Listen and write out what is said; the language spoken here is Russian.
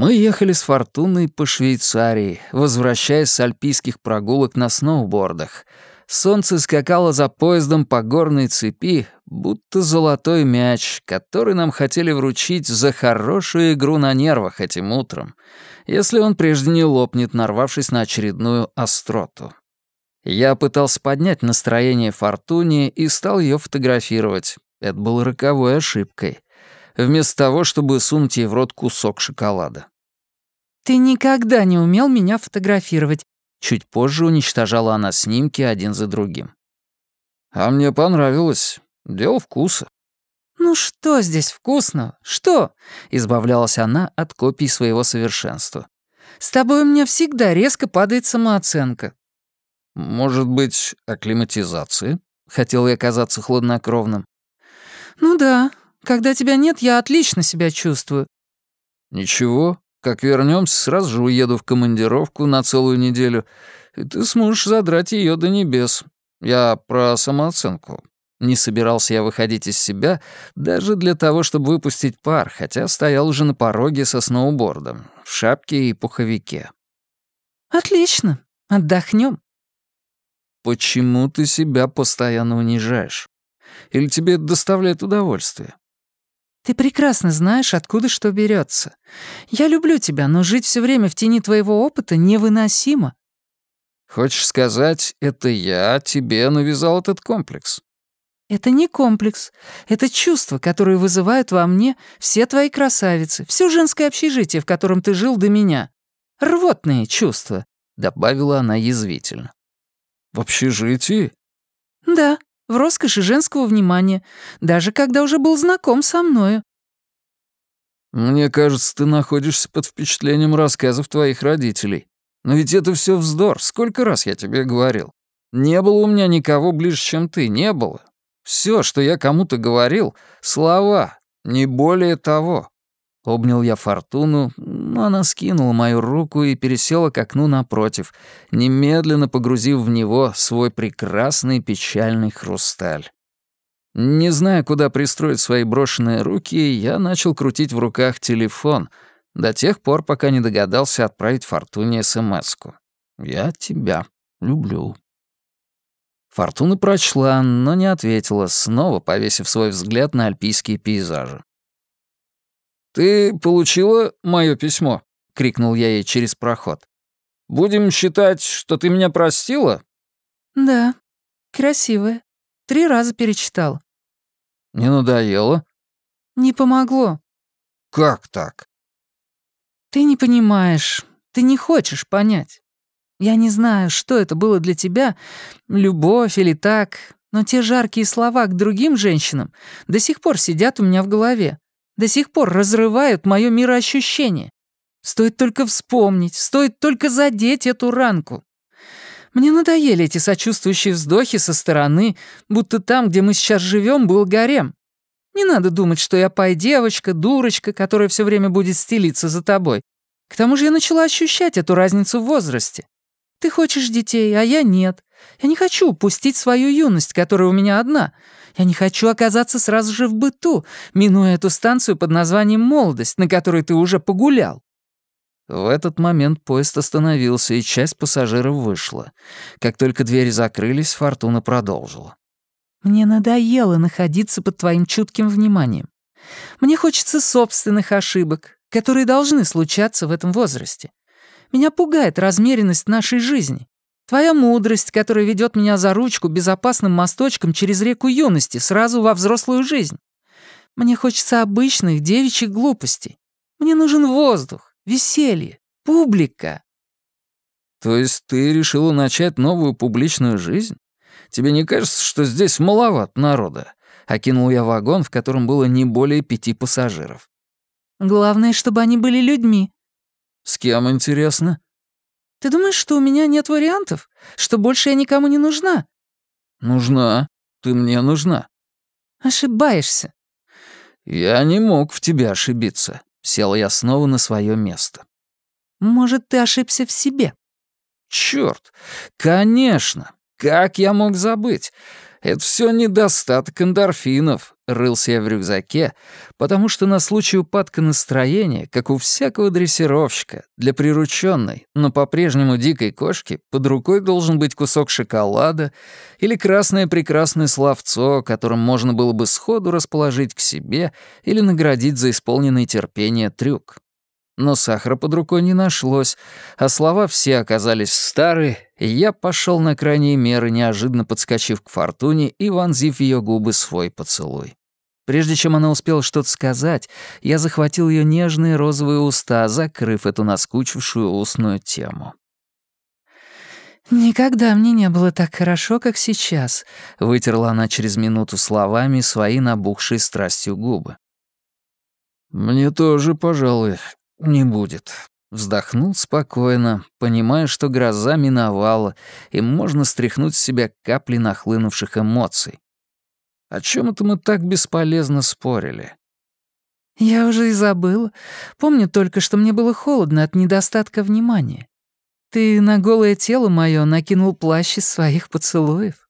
Мы ехали с Фортуной по Швейцарии, возвращаясь с альпийских прогулок на сноубордах. Солнце скакало за поездом по горной цепи, будто золотой мяч, который нам хотели вручить за хорошую игру на нервах этим утром, если он прежде не лопнет, нарвавшись на очередную остроту. Я пытался поднять настроение Фортуне и стал ее фотографировать. Это было роковой ошибкой вместо того, чтобы сунуть ей в рот кусок шоколада. «Ты никогда не умел меня фотографировать», Чуть позже уничтожала она снимки один за другим. «А мне понравилось. Дело вкуса». «Ну что здесь вкусного? Что?» — избавлялась она от копий своего совершенства. «С тобой у меня всегда резко падает самооценка». «Может быть, акклиматизация?» — хотел я казаться хладнокровным. «Ну да, когда тебя нет, я отлично себя чувствую». «Ничего, как вернемся, сразу же уеду в командировку на целую неделю, и ты сможешь задрать ее до небес. Я про самооценку. Не собирался я выходить из себя даже для того, чтобы выпустить пар, хотя стоял уже на пороге со сноубордом, в шапке и пуховике. «Отлично. Отдохнем. «Почему ты себя постоянно унижаешь? Или тебе это доставляет удовольствие?» Ты прекрасно знаешь, откуда что берется. Я люблю тебя, но жить все время в тени твоего опыта невыносимо. Хочешь сказать, это я тебе навязал этот комплекс? Это не комплекс. Это чувство, которое вызывают во мне все твои красавицы, все женское общежитие, в котором ты жил до меня. Рвотные чувства, — добавила она язвительно. В общежитии? Да в роскоши женского внимания, даже когда уже был знаком со мною. Мне кажется, ты находишься под впечатлением рассказов твоих родителей. Но ведь это все вздор, сколько раз я тебе говорил. Не было у меня никого ближе, чем ты, не было. Все, что я кому-то говорил, слова, не более того. Обнял я Фортуну, она скинула мою руку и пересела к окну напротив, немедленно погрузив в него свой прекрасный печальный хрусталь. Не зная, куда пристроить свои брошенные руки, я начал крутить в руках телефон до тех пор, пока не догадался отправить Фортуне СМС-ку. «Я тебя люблю». Фортуна прочла, но не ответила, снова повесив свой взгляд на альпийские пейзажи. «Ты получила мое письмо?» — крикнул я ей через проход. «Будем считать, что ты меня простила?» «Да, красивая. Три раза перечитал». «Не надоело?» «Не помогло». «Как так?» «Ты не понимаешь. Ты не хочешь понять. Я не знаю, что это было для тебя, любовь или так, но те жаркие слова к другим женщинам до сих пор сидят у меня в голове до сих пор разрывают мое мироощущение. Стоит только вспомнить, стоит только задеть эту ранку. Мне надоели эти сочувствующие вздохи со стороны, будто там, где мы сейчас живем, был гарем. Не надо думать, что я пай-девочка, дурочка, которая все время будет стелиться за тобой. К тому же я начала ощущать эту разницу в возрасте. Ты хочешь детей, а я нет. Я не хочу упустить свою юность, которая у меня одна. Я не хочу оказаться сразу же в быту, минуя эту станцию под названием «Молодость», на которой ты уже погулял». В этот момент поезд остановился, и часть пассажиров вышла. Как только двери закрылись, Фортуна продолжила. «Мне надоело находиться под твоим чутким вниманием. Мне хочется собственных ошибок, которые должны случаться в этом возрасте. Меня пугает размеренность нашей жизни. Твоя мудрость, которая ведет меня за ручку безопасным мосточком через реку юности сразу во взрослую жизнь. Мне хочется обычных девичьих глупостей. Мне нужен воздух, веселье, публика. То есть ты решила начать новую публичную жизнь? Тебе не кажется, что здесь маловат народа? Окинул я вагон, в котором было не более пяти пассажиров. Главное, чтобы они были людьми. С кем, интересно? Ты думаешь, что у меня нет вариантов? Что больше я никому не нужна?» «Нужна. Ты мне нужна». «Ошибаешься». «Я не мог в тебе ошибиться». Сел я снова на свое место. «Может, ты ошибся в себе?» «Чёрт! Конечно! Как я мог забыть? Это все недостаток эндорфинов, рылся я в рюкзаке, потому что на случай упадка настроения, как у всякого дрессировщика, для прирученной, но по-прежнему дикой кошки под рукой должен быть кусок шоколада или красное-прекрасное словцо, которым можно было бы сходу расположить к себе или наградить за исполненный терпение трюк. Но сахара под рукой не нашлось, а слова все оказались старые, и я пошел на крайние меры, неожиданно подскочив к Фортуне и вонзив ее губы свой поцелуй. Прежде чем она успела что-то сказать, я захватил ее нежные розовые уста, закрыв эту наскучившую устную тему. «Никогда мне не было так хорошо, как сейчас», — вытерла она через минуту словами свои набухшие страстью губы. «Мне тоже, пожалуй, «Не будет». Вздохнул спокойно, понимая, что гроза миновала, и можно стряхнуть с себя капли нахлынувших эмоций. О чем это мы так бесполезно спорили? «Я уже и забыла. Помню только, что мне было холодно от недостатка внимания. Ты на голое тело мое накинул плащ из своих поцелуев».